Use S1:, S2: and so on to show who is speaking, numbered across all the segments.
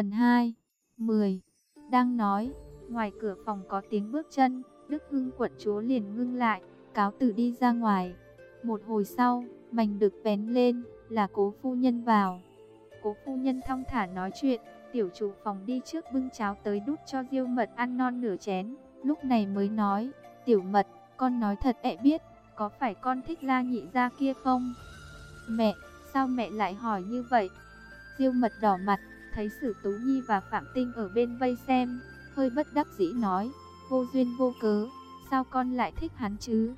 S1: Phần 2 10 Đang nói, ngoài cửa phòng có tiếng bước chân, Đức Hưng quận chúa liền ngưng lại, cáo từ đi ra ngoài. Một hồi sau, mảnh được vén lên, là cố phu nhân vào. Cố phu nhân thong thả nói chuyện, tiểu chủ phòng đi trước bưng cháo tới đút cho diêu mật ăn non nửa chén. Lúc này mới nói, tiểu mật, con nói thật ẹ biết, có phải con thích la nhị ra kia không? Mẹ, sao mẹ lại hỏi như vậy? Diêu mật đỏ mặt, thấy Sử Tú Nhi và Phạm Tinh ở bên vây xem, hơi bất đắc dĩ nói, vô duyên vô cớ, sao con lại thích hắn chứ?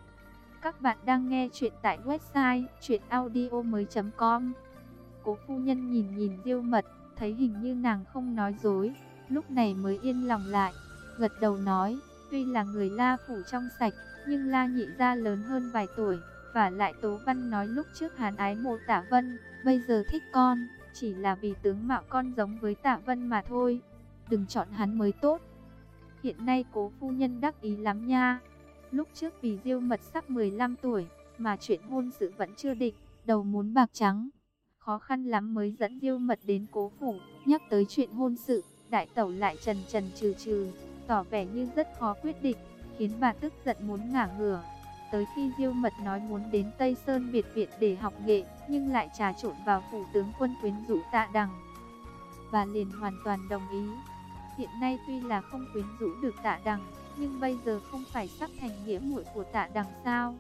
S1: Các bạn đang nghe chuyện tại website chuyenaudio.com Cố phu nhân nhìn nhìn Diêu mật, thấy hình như nàng không nói dối, lúc này mới yên lòng lại, gật đầu nói, tuy là người La Phủ trong sạch, nhưng La Nhị Gia lớn hơn vài tuổi, và lại Tố Văn nói lúc trước hắn ái mộ tả Vân, bây giờ thích con, chỉ là vì tướng mạo con giống với Tạ Vân mà thôi, đừng chọn hắn mới tốt. Hiện nay cố phu nhân đắc ý lắm nha, lúc trước vì Diêu Mật sắp 15 tuổi, mà chuyện hôn sự vẫn chưa định, đầu muốn bạc trắng. Khó khăn lắm mới dẫn Diêu Mật đến cố phủ, nhắc tới chuyện hôn sự, đại tẩu lại trần trần trừ trừ, tỏ vẻ như rất khó quyết định khiến bà tức giận muốn ngả ngửa. Tới khi Diêu Mật nói muốn đến Tây Sơn Biệt Viện để học nghệ, nhưng lại trà trộn vào phủ tướng quân quyến rũ tạ đằng. và liền hoàn toàn đồng ý. Hiện nay tuy là không quyến rũ được tạ đằng, nhưng bây giờ không phải sắp thành nghĩa muội của tạ đằng sao?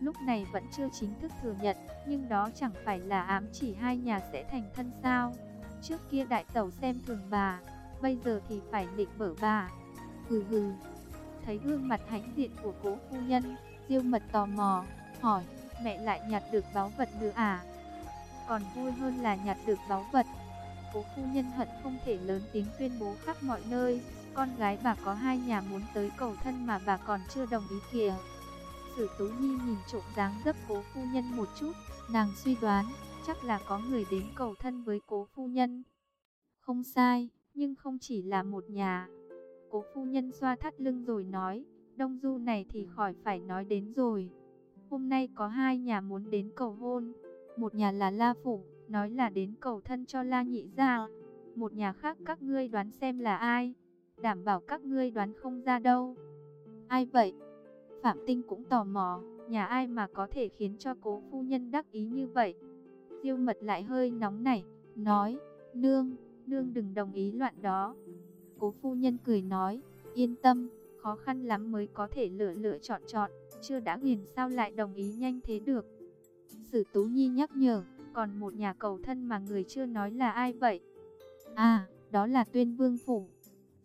S1: Lúc này vẫn chưa chính thức thừa nhận, nhưng đó chẳng phải là ám chỉ hai nhà sẽ thành thân sao? Trước kia đại tẩu xem thường bà, bây giờ thì phải định bở bà. Hừ hừ, thấy gương mặt hãnh diện của cố phu nhân, Diêu Mật tò mò, hỏi, mẹ lại nhặt được báu vật nữa à? Còn vui hơn là nhặt được báu vật. Cố phu nhân hận không thể lớn tiếng tuyên bố khắp mọi nơi, con gái bà có hai nhà muốn tới cầu thân mà bà còn chưa đồng ý kìa. Sử Tú Nhi nhìn trộm dáng dấp cố phu nhân một chút, nàng suy đoán, chắc là có người đến cầu thân với cố phu nhân. Không sai, nhưng không chỉ là một nhà, Cố phu nhân xoa thắt lưng rồi nói, đông du này thì khỏi phải nói đến rồi. Hôm nay có hai nhà muốn đến cầu hôn. Một nhà là La Phủ, nói là đến cầu thân cho La Nhị Gia. Một nhà khác các ngươi đoán xem là ai. Đảm bảo các ngươi đoán không ra đâu. Ai vậy? Phạm Tinh cũng tò mò, nhà ai mà có thể khiến cho cố phu nhân đắc ý như vậy. Diêu mật lại hơi nóng nảy, nói, nương, nương đừng đồng ý loạn đó. Cố phu nhân cười nói, yên tâm, khó khăn lắm mới có thể lựa lựa chọn chọn, chưa đã nghiền sao lại đồng ý nhanh thế được. Sử Tú Nhi nhắc nhở, còn một nhà cầu thân mà người chưa nói là ai vậy? À, đó là Tuyên Vương Phủ.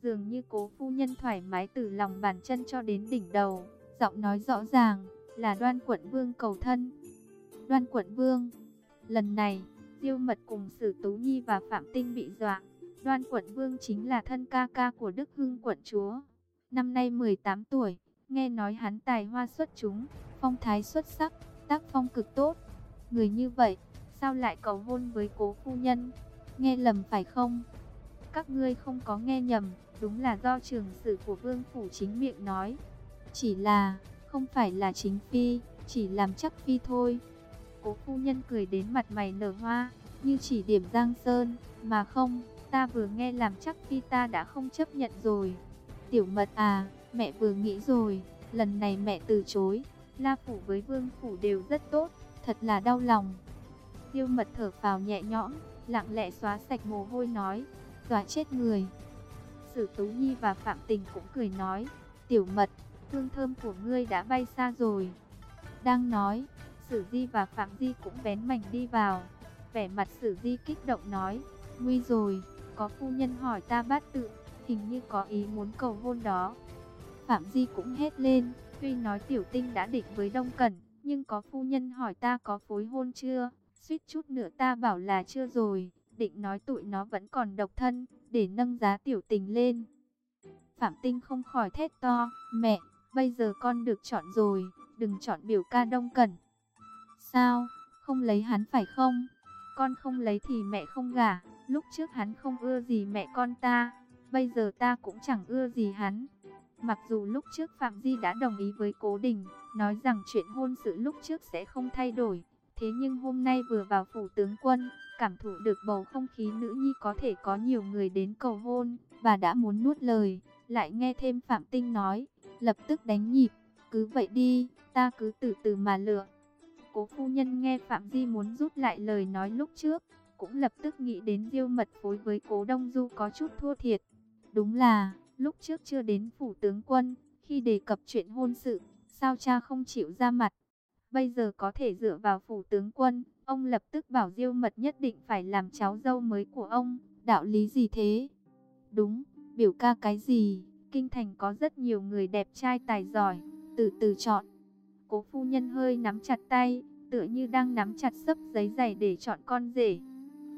S1: Dường như cố phu nhân thoải mái từ lòng bàn chân cho đến đỉnh đầu, giọng nói rõ ràng, là đoan quận vương cầu thân. Đoan quận vương, lần này, Diêu Mật cùng Sử Tú Nhi và Phạm Tinh bị dọa, Đoan quận vương chính là thân ca ca của Đức Hưng quận chúa. Năm nay 18 tuổi, nghe nói hắn tài hoa xuất chúng, phong thái xuất sắc, tác phong cực tốt. Người như vậy, sao lại cầu hôn với cố phu nhân? Nghe lầm phải không? Các ngươi không có nghe nhầm, đúng là do trường sử của vương phủ chính miệng nói. Chỉ là, không phải là chính phi, chỉ làm chắc phi thôi. Cố phu nhân cười đến mặt mày nở hoa, như chỉ điểm Giang Sơn, mà không, Ta vừa nghe làm chắc phi ta đã không chấp nhận rồi. Tiểu mật à, mẹ vừa nghĩ rồi, lần này mẹ từ chối. La phủ với vương phủ đều rất tốt, thật là đau lòng. Tiêu mật thở vào nhẹ nhõm, lặng lẽ xóa sạch mồ hôi nói, dọa chết người. Sử Tú Nhi và Phạm Tình cũng cười nói, tiểu mật, hương thơm của ngươi đã bay xa rồi. Đang nói, Sử Di và Phạm Di cũng bén mảnh đi vào. Vẻ mặt Sử Di kích động nói, nguy rồi, có phu nhân hỏi ta bát tự, hình như có ý muốn cầu hôn đó. Phạm Di cũng hét lên, tuy nói tiểu tinh đã định với Đông Cẩn, nhưng có phu nhân hỏi ta có phối hôn chưa, suýt chút nữa ta bảo là chưa rồi, định nói tụi nó vẫn còn độc thân, để nâng giá tiểu tình lên. Phạm Tinh không khỏi thét to, mẹ, bây giờ con được chọn rồi, đừng chọn biểu ca Đông Cẩn. Sao, không lấy hắn phải không? Con không lấy thì mẹ không gả. Lúc trước hắn không ưa gì mẹ con ta, bây giờ ta cũng chẳng ưa gì hắn. Mặc dù lúc trước Phạm Di đã đồng ý với Cố Đình, nói rằng chuyện hôn sự lúc trước sẽ không thay đổi, thế nhưng hôm nay vừa vào phủ tướng quân, cảm thụ được bầu không khí nữ nhi có thể có nhiều người đến cầu hôn, và đã muốn nuốt lời, lại nghe thêm Phạm Tinh nói, lập tức đánh nhịp, cứ vậy đi, ta cứ từ từ mà lựa. Cố phu nhân nghe Phạm Di muốn rút lại lời nói lúc trước, cũng lập tức nghĩ đến diêu mật phối với cố Đông Du có chút thua thiệt. Đúng là, lúc trước chưa đến phủ tướng quân, khi đề cập chuyện hôn sự, sao cha không chịu ra mặt. Bây giờ có thể dựa vào phủ tướng quân, ông lập tức bảo diêu mật nhất định phải làm cháu dâu mới của ông. Đạo lý gì thế? Đúng, biểu ca cái gì? Kinh thành có rất nhiều người đẹp trai tài giỏi, từ từ chọn. Cố phu nhân hơi nắm chặt tay, tựa như đang nắm chặt sấp giấy dày để chọn con rể.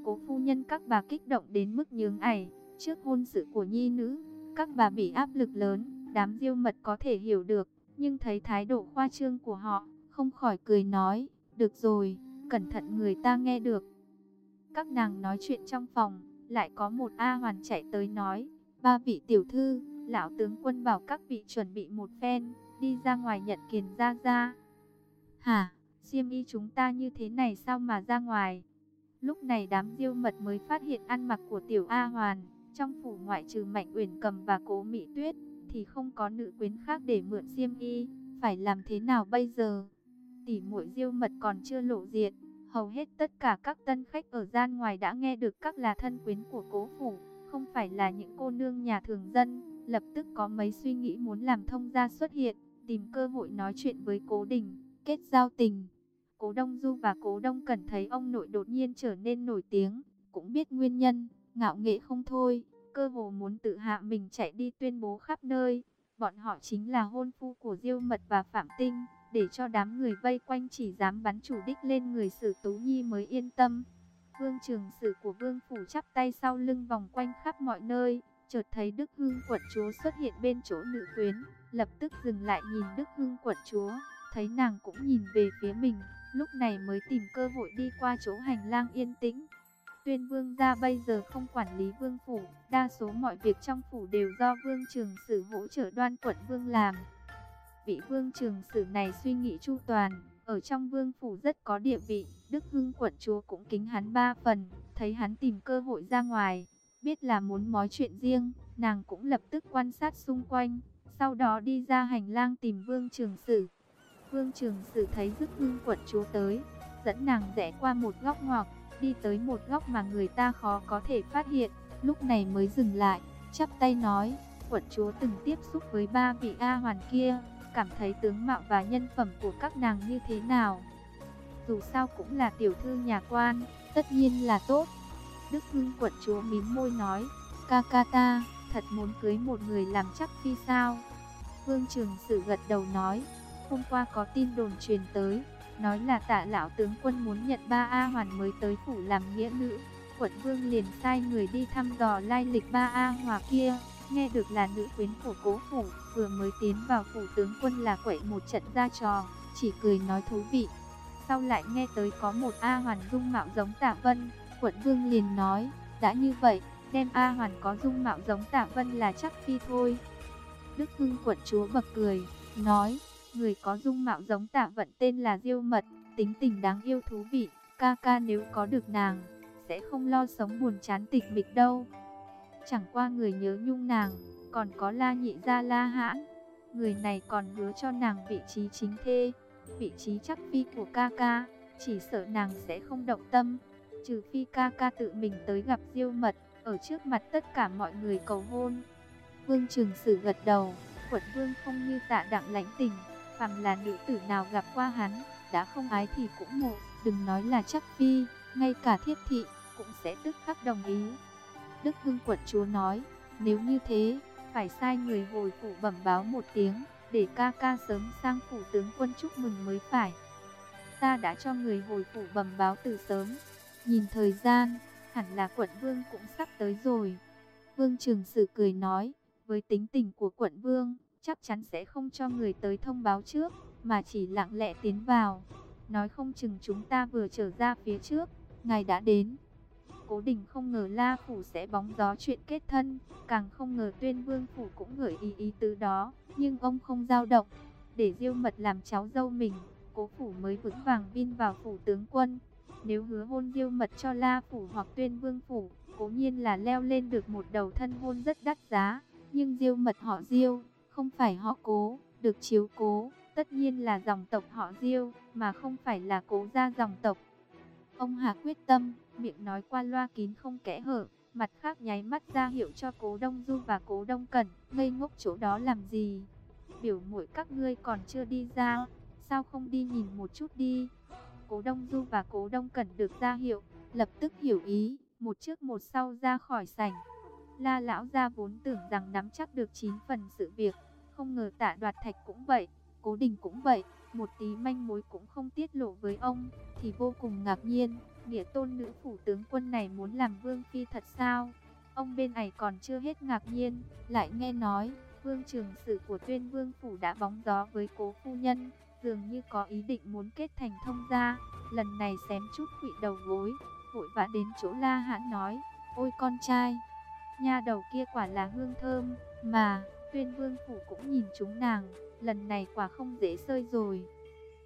S1: Cố phu nhân các bà kích động đến mức nhướng ảy, trước hôn sự của nhi nữ, các bà bị áp lực lớn, đám diêu mật có thể hiểu được, nhưng thấy thái độ khoa trương của họ, không khỏi cười nói, được rồi, cẩn thận người ta nghe được. Các nàng nói chuyện trong phòng, lại có một A hoàn chạy tới nói, ba vị tiểu thư, lão tướng quân bảo các vị chuẩn bị một phen, đi ra ngoài nhận kiền ra ra. Hả, siêm y chúng ta như thế này sao mà ra ngoài? Lúc này đám diêu mật mới phát hiện ăn mặc của tiểu A hoàn, trong phủ ngoại trừ Mạnh Uyển Cầm và Cố Mỹ Tuyết, thì không có nữ quyến khác để mượn xiêm y, phải làm thế nào bây giờ? Tỷ muội Diêu Mật còn chưa lộ diện, hầu hết tất cả các tân khách ở gian ngoài đã nghe được các là thân quyến của Cố phủ, không phải là những cô nương nhà thường dân, lập tức có mấy suy nghĩ muốn làm thông gia xuất hiện, tìm cơ hội nói chuyện với Cố Đình, kết giao tình. Cố Đông Du và Cố Đông Cẩn thấy ông nội đột nhiên trở nên nổi tiếng, cũng biết nguyên nhân, ngạo nghệ không thôi, cơ hồ muốn tự hạ mình chạy đi tuyên bố khắp nơi. Bọn họ chính là hôn phu của Diêu Mật và Phạm Tinh, để cho đám người vây quanh chỉ dám bắn chủ đích lên người Sử Tú Nhi mới yên tâm. Vương trường sử của Vương Phủ chắp tay sau lưng vòng quanh khắp mọi nơi, chợt thấy Đức Hưng quận chúa xuất hiện bên chỗ nữ quyến, lập tức dừng lại nhìn Đức Hưng quận chúa, thấy nàng cũng nhìn về phía mình, lúc này mới tìm cơ hội đi qua chỗ hành lang yên tĩnh, Tuyên vương gia bây giờ không quản lý vương phủ, đa số mọi việc trong phủ đều do vương trường sử hỗ trợ đoan quận vương làm. Vị vương trường sử này suy nghĩ chu toàn, ở trong vương phủ rất có địa vị, Đức Hưng quận chúa cũng kính hắn ba phần, thấy hắn tìm cơ hội ra ngoài, biết là muốn nói chuyện riêng, nàng cũng lập tức quan sát xung quanh, sau đó đi ra hành lang tìm vương trường sử. Vương trường sử thấy Đức Hưng quận chúa tới, dẫn nàng rẽ qua một góc ngoặc, đi tới một góc mà người ta khó có thể phát hiện, lúc này mới dừng lại, chắp tay nói, quận chúa từng tiếp xúc với ba vị A hoàn kia, cảm thấy tướng mạo và nhân phẩm của các nàng như thế nào. Dù sao cũng là tiểu thư nhà quan, tất nhiên là tốt. Đức Hưng quận chúa mím môi nói, ca ca ta, thật muốn cưới một người làm chắc phi sao. Vương Trường Sử gật đầu nói, hôm qua có tin đồn truyền tới, nói là tạ lão tướng quân muốn nhận ba A Hoàn mới tới phủ làm nghĩa nữ. Quận vương liền sai người đi thăm dò lai lịch ba A Hòa kia, nghe được là nữ quyến của cố phủ, vừa mới tiến vào phủ tướng quân là quậy một trận ra trò, chỉ cười nói thú vị. Sau lại nghe tới có một A Hoàn dung mạo giống tạ vân, quận vương liền nói, đã như vậy, đem A Hoàn có dung mạo giống tạ vân là chắc phi thôi. Đức Hưng quận chúa bật cười, nói, Người có dung mạo giống tạ vận tên là Diêu Mật, tính tình đáng yêu thú vị, ca ca nếu có được nàng, sẽ không lo sống buồn chán tịch mịch đâu. Chẳng qua người nhớ nhung nàng, còn có la nhị gia la hãn. Người này còn hứa cho nàng vị trí chính thê, vị trí chắc phi của ca ca, chỉ sợ nàng sẽ không động tâm. Trừ phi ca ca tự mình tới gặp Diêu Mật, ở trước mặt tất cả mọi người cầu hôn. Vương Trường Sử gật đầu, quận vương không như tạ đặng lãnh tình, phàm là nữ tử nào gặp qua hắn, đã không ái thì cũng mộ, đừng nói là chắc phi, ngay cả thiết thị cũng sẽ tức khắc đồng ý. Đức Hưng quận chúa nói, nếu như thế, phải sai người hồi phủ bẩm báo một tiếng, để ca ca sớm sang phủ tướng quân chúc mừng mới phải. Ta đã cho người hồi phủ bẩm báo từ sớm, nhìn thời gian, hẳn là quận vương cũng sắp tới rồi. Vương Trường Sử cười nói, với tính tình của quận vương, chắc chắn sẽ không cho người tới thông báo trước, mà chỉ lặng lẽ tiến vào. Nói không chừng chúng ta vừa trở ra phía trước, ngài đã đến. Cố Đình không ngờ La Phủ sẽ bóng gió chuyện kết thân, càng không ngờ Tuyên Vương Phủ cũng gửi ý ý tứ đó, nhưng ông không dao động. Để diêu mật làm cháu dâu mình, cố Phủ mới vững vàng vin vào Phủ tướng quân. Nếu hứa hôn diêu mật cho La Phủ hoặc Tuyên Vương Phủ, cố nhiên là leo lên được một đầu thân hôn rất đắt giá. Nhưng diêu mật họ diêu, không phải họ cố, được chiếu cố, tất nhiên là dòng tộc họ diêu, mà không phải là cố gia dòng tộc. Ông Hà quyết tâm, miệng nói qua loa kín không kẽ hở, mặt khác nháy mắt ra hiệu cho cố Đông Du và cố Đông Cẩn, ngây ngốc chỗ đó làm gì? Biểu muội các ngươi còn chưa đi ra, sao không đi nhìn một chút đi? Cố Đông Du và Cố Đông Cẩn được ra hiệu, lập tức hiểu ý, một trước một sau ra khỏi sảnh. La lão gia vốn tưởng rằng nắm chắc được 9 phần sự việc, không ngờ Tạ Đoạt Thạch cũng vậy, Cố Đình cũng vậy, một tí manh mối cũng không tiết lộ với ông, thì vô cùng ngạc nhiên, nghĩa tôn nữ phủ tướng quân này muốn làm vương phi thật sao? Ông bên này còn chưa hết ngạc nhiên, lại nghe nói, vương trường sử của tuyên vương phủ đã bóng gió với cố phu nhân, dường như có ý định muốn kết thành thông gia, lần này xém chút quỵ đầu gối, vội vã đến chỗ La Hãn nói, ôi con trai, nha đầu kia quả là hương thơm, mà, tuyên vương phủ cũng nhìn chúng nàng, lần này quả không dễ sơi rồi.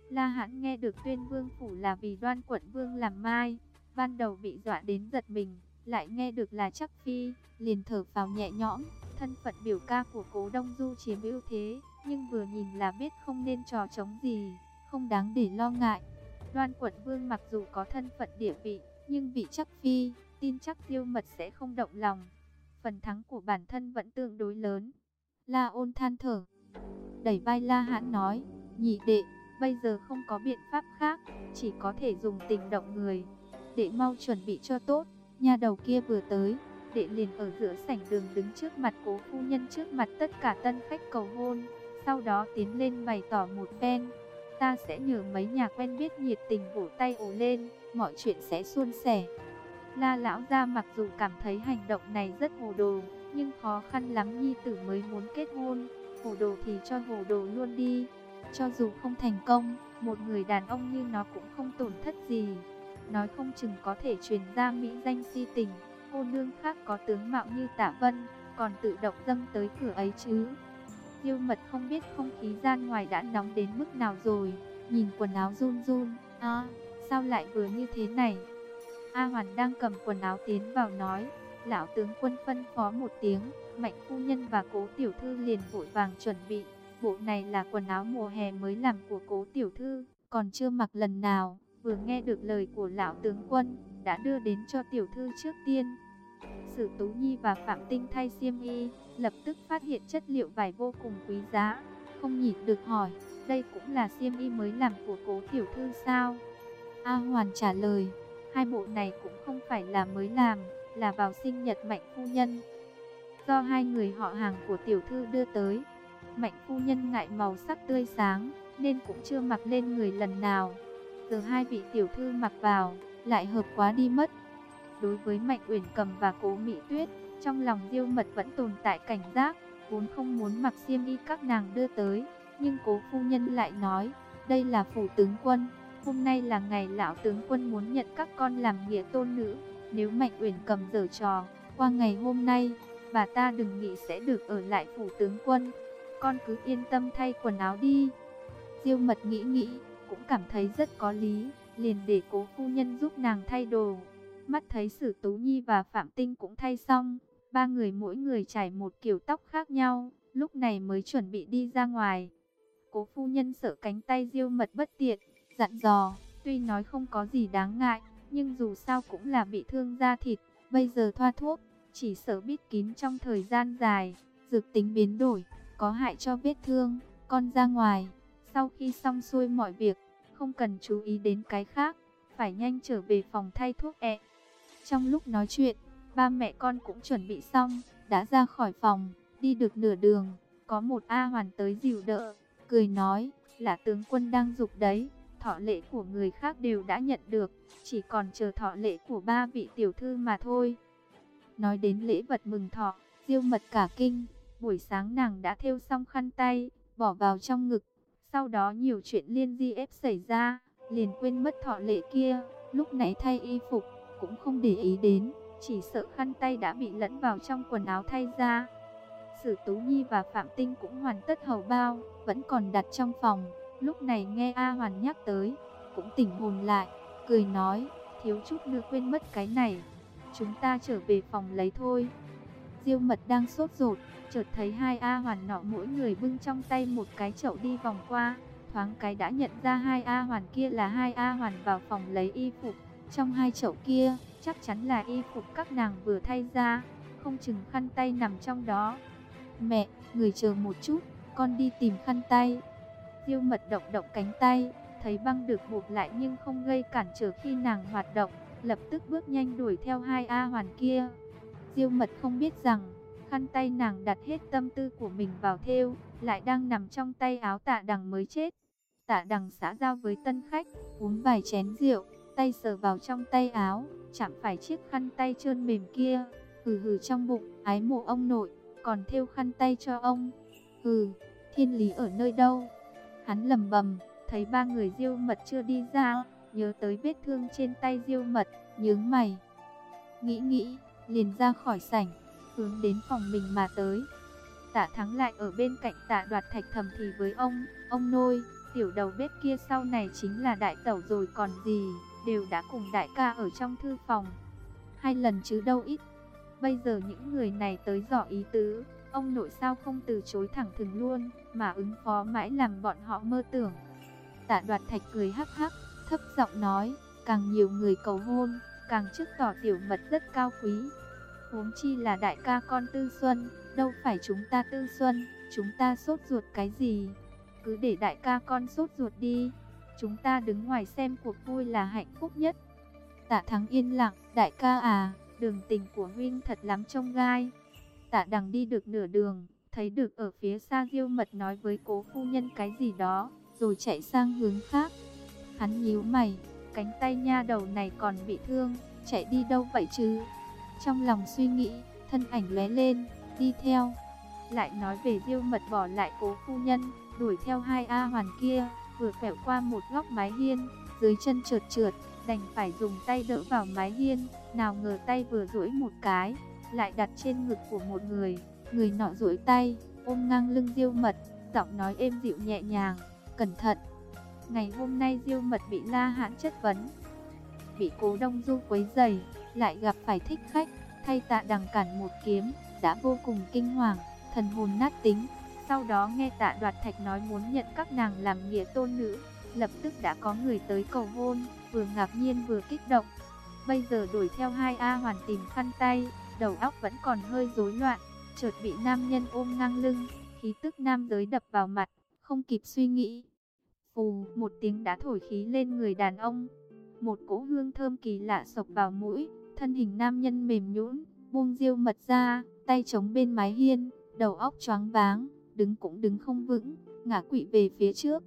S1: La Hãn nghe được tuyên vương phủ là vì đoan quận vương làm mai, ban đầu bị dọa đến giật mình, lại nghe được là chắc phi, liền thở phào nhẹ nhõm, thân phận biểu ca của cố Đông Du chiếm ưu thế, nhưng vừa nhìn là biết không nên trò chống gì, không đáng để lo ngại. Đoan quận vương mặc dù có thân phận địa vị, nhưng vị chắc phi, tin chắc tiêu mật sẽ không động lòng. Phần thắng của bản thân vẫn tương đối lớn. La ôn than thở, đẩy vai La hãn nói, nhị đệ, bây giờ không có biện pháp khác, chỉ có thể dùng tình động người. Đệ mau chuẩn bị cho tốt, nhà đầu kia vừa tới, đệ liền ở giữa sảnh đường đứng trước mặt cố phu nhân trước mặt tất cả tân khách cầu hôn sau đó tiến lên bày tỏ một phen. Ta sẽ nhờ mấy nhà quen biết nhiệt tình vỗ tay ồ lên, mọi chuyện sẽ suôn sẻ. La lão gia mặc dù cảm thấy hành động này rất hồ đồ, nhưng khó khăn lắm nhi tử mới muốn kết hôn, hồ đồ thì cho hồ đồ luôn đi. Cho dù không thành công, một người đàn ông như nó cũng không tổn thất gì. Nói không chừng có thể truyền ra mỹ danh si tình, cô nương khác có tướng mạo như tạ vân, còn tự động dâng tới cửa ấy chứ. Diêu mật không biết không khí gian ngoài đã nóng đến mức nào rồi, nhìn quần áo run run, à, sao lại vừa như thế này? A Hoàn đang cầm quần áo tiến vào nói, lão tướng quân phân phó một tiếng, mạnh phu nhân và cố tiểu thư liền vội vàng chuẩn bị, bộ này là quần áo mùa hè mới làm của cố tiểu thư, còn chưa mặc lần nào, vừa nghe được lời của lão tướng quân, đã đưa đến cho tiểu thư trước tiên. Sử Tú Nhi và Phạm Tinh thay xiêm y, lập tức phát hiện chất liệu vải vô cùng quý giá, không nhịn được hỏi, đây cũng là xiêm y mới làm của cố tiểu thư sao? A Hoàn trả lời, hai bộ này cũng không phải là mới làm, là vào sinh nhật Mạnh Phu Nhân. Do hai người họ hàng của tiểu thư đưa tới, Mạnh Phu Nhân ngại màu sắc tươi sáng, nên cũng chưa mặc lên người lần nào. Giờ hai vị tiểu thư mặc vào, lại hợp quá đi mất. Đối với Mạnh Uyển Cầm và Cố Mỹ Tuyết, trong lòng Diêu Mật vẫn tồn tại cảnh giác, vốn không muốn mặc xiêm y các nàng đưa tới, nhưng Cố phu nhân lại nói, đây là phủ tướng quân, hôm nay là ngày lão tướng quân muốn nhận các con làm nghĩa tôn nữ, nếu Mạnh Uyển Cầm giở trò, qua ngày hôm nay, bà ta đừng nghĩ sẽ được ở lại phủ tướng quân, con cứ yên tâm thay quần áo đi. Diêu Mật nghĩ nghĩ, cũng cảm thấy rất có lý, liền để Cố phu nhân giúp nàng thay đồ. Mắt thấy Sử Tú Nhi và Phạm Tinh cũng thay xong, ba người mỗi người trải một kiểu tóc khác nhau, lúc này mới chuẩn bị đi ra ngoài. Cố phu nhân sợ cánh tay diêu mật bất tiện, dặn dò, tuy nói không có gì đáng ngại, nhưng dù sao cũng là bị thương da thịt, bây giờ thoa thuốc, chỉ sợ bít kín trong thời gian dài, dược tính biến đổi, có hại cho vết thương, con ra ngoài, sau khi xong xuôi mọi việc, không cần chú ý đến cái khác, phải nhanh trở về phòng thay thuốc ẹ. Trong lúc nói chuyện, ba mẹ con cũng chuẩn bị xong, đã ra khỏi phòng, đi được nửa đường, có một A Hoàn tới dìu đỡ, cười nói, là tướng quân đang dục đấy, thọ lễ của người khác đều đã nhận được, chỉ còn chờ thọ lễ của ba vị tiểu thư mà thôi. Nói đến lễ vật mừng thọ, diêu mật cả kinh, buổi sáng nàng đã thêu xong khăn tay, bỏ vào trong ngực, sau đó nhiều chuyện liên di ép xảy ra, liền quên mất thọ lễ kia, lúc nãy thay y phục, cũng không để ý đến, chỉ sợ khăn tay đã bị lẫn vào trong quần áo thay ra. Sử Tú Nhi và Phạm Tinh cũng hoàn tất hầu bao, vẫn còn đặt trong phòng. Lúc này nghe A Hoàn nhắc tới, cũng tỉnh hồn lại, cười nói, thiếu chút nữa quên mất cái này. Chúng ta trở về phòng lấy thôi. Diêu mật đang sốt ruột, chợt thấy hai A hoàn nọ mỗi người bưng trong tay một cái chậu đi vòng qua. Thoáng cái đã nhận ra hai A hoàn kia là hai A hoàn vào phòng lấy y phục. Trong hai chậu kia, chắc chắn là y phục các nàng vừa thay ra, không chừng khăn tay nằm trong đó. Mẹ, người chờ một chút, con đi tìm khăn tay. Diêu mật động động cánh tay, thấy băng được buộc lại nhưng không gây cản trở khi nàng hoạt động, lập tức bước nhanh đuổi theo hai A hoàn kia. Diêu mật không biết rằng, khăn tay nàng đặt hết tâm tư của mình vào thêu, lại đang nằm trong tay áo tạ đằng mới chết. Tạ đằng xã giao với tân khách, uống vài chén rượu, tay sờ vào trong tay áo, chạm phải chiếc khăn tay trơn mềm kia, hừ hừ trong bụng, ái mộ ông nội, còn thêu khăn tay cho ông. Hừ, thiên lý ở nơi đâu? Hắn lầm bầm, thấy ba người diêu mật chưa đi ra, nhớ tới vết thương trên tay diêu mật, nhướng mày. Nghĩ nghĩ, liền ra khỏi sảnh, hướng đến phòng mình mà tới. Tạ thắng lại ở bên cạnh tạ đoạt thạch thầm thì với ông, ông nôi, tiểu đầu bếp kia sau này chính là đại tẩu rồi còn gì, đều đã cùng đại ca ở trong thư phòng. Hai lần chứ đâu ít. Bây giờ những người này tới dò ý tứ, ông nội sao không từ chối thẳng thừng luôn, mà ứng phó mãi làm bọn họ mơ tưởng. Tạ đoạt thạch cười hắc hắc, thấp giọng nói, càng nhiều người cầu hôn, càng chức tỏ tiểu mật rất cao quý. Huống chi là đại ca con Tư Xuân, đâu phải chúng ta Tư Xuân, chúng ta sốt ruột cái gì. Cứ để đại ca con sốt ruột đi, chúng ta đứng ngoài xem cuộc vui là hạnh phúc nhất. Tạ Thắng yên lặng, đại ca à, đường tình của huynh thật lắm trông gai. Tạ Đằng đi được nửa đường, thấy được ở phía xa Diêu Mật nói với cố phu nhân cái gì đó, rồi chạy sang hướng khác. Hắn nhíu mày, cánh tay nha đầu này còn bị thương, chạy đi đâu vậy chứ? Trong lòng suy nghĩ, thân ảnh lóe lên, đi theo. Lại nói về Diêu Mật bỏ lại cố phu nhân, đuổi theo hai A hoàn kia, vừa quẹo qua một góc mái hiên, dưới chân trượt trượt, đành phải dùng tay đỡ vào mái hiên, nào ngờ tay vừa duỗi một cái, lại đặt trên ngực của một người, người nọ duỗi tay, ôm ngang lưng Diêu Mật, giọng nói êm dịu nhẹ nhàng, cẩn thận. Ngày hôm nay Diêu Mật bị La Hãn chất vấn, bị Cố Đông Du quấy rầy, lại gặp phải thích khách, thay Tạ Đằng cản một kiếm, đã vô cùng kinh hoàng, thần hồn nát tính. Sau đó nghe Tạ Đoạt Thạch nói muốn nhận các nàng làm nghĩa tôn nữ, lập tức đã có người tới cầu hôn, vừa ngạc nhiên vừa kích động. Bây giờ đuổi theo hai A hoàn tìm khăn tay, đầu óc vẫn còn hơi rối loạn, chợt bị nam nhân ôm ngang lưng, khí tức nam giới đập vào mặt, không kịp suy nghĩ. Phù, một tiếng đã thổi khí lên người đàn ông. Một cỗ hương thơm kỳ lạ sộc vào mũi, thân hình nam nhân mềm nhũn, buông diêu mật ra, tay chống bên mái hiên, đầu óc choáng váng, đứng cũng đứng không vững, ngã quỵ về phía trước.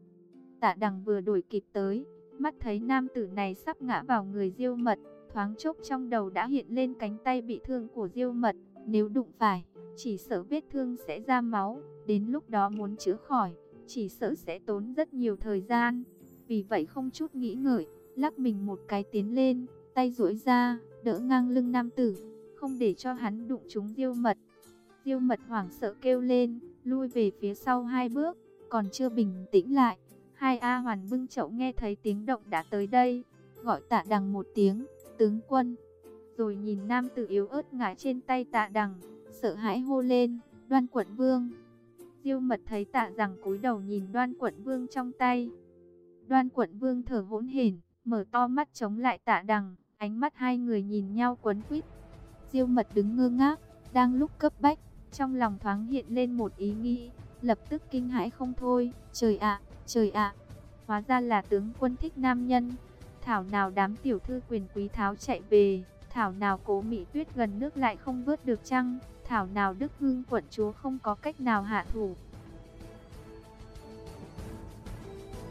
S1: Tạ Đằng vừa đổi kịp tới, mắt thấy nam tử này sắp ngã vào người Diêu Mật, thoáng chốc trong đầu đã hiện lên cánh tay bị thương của Diêu Mật, nếu đụng phải, chỉ sợ vết thương sẽ ra máu, đến lúc đó muốn chữa khỏi, chỉ sợ sẽ tốn rất nhiều thời gian. Vì vậy không chút nghĩ ngợi, lắc mình một cái tiến lên, tay duỗi ra, đỡ ngang lưng nam tử, không để cho hắn đụng trúng Diêu Mật. Diêu Mật hoảng sợ kêu lên, lui về phía sau hai bước, còn chưa bình tĩnh lại. Hai A Hoàn bưng chậu nghe thấy tiếng động đã tới đây, gọi tạ đằng một tiếng, tướng quân. Rồi nhìn nam tử yếu ớt ngã trên tay tạ đằng, sợ hãi hô lên, đoan quận vương. Diêu mật thấy tạ rằng cúi đầu nhìn đoan quận vương trong tay. Đoan quận vương thở hỗn hển, mở to mắt chống lại tạ đằng, ánh mắt hai người nhìn nhau quấn quýt. Diêu mật đứng ngơ ngác, đang lúc cấp bách, trong lòng thoáng hiện lên một ý nghĩ, lập tức kinh hãi không thôi, trời ạ, trời ạ, hóa ra là tướng quân thích nam nhân. Thảo nào đám tiểu thư quyền quý tháo chạy về, thảo nào cố Mỹ Tuyết gần nước lại không vớt được chăng, thảo nào Đức Hương quận chúa không có cách nào hạ thủ.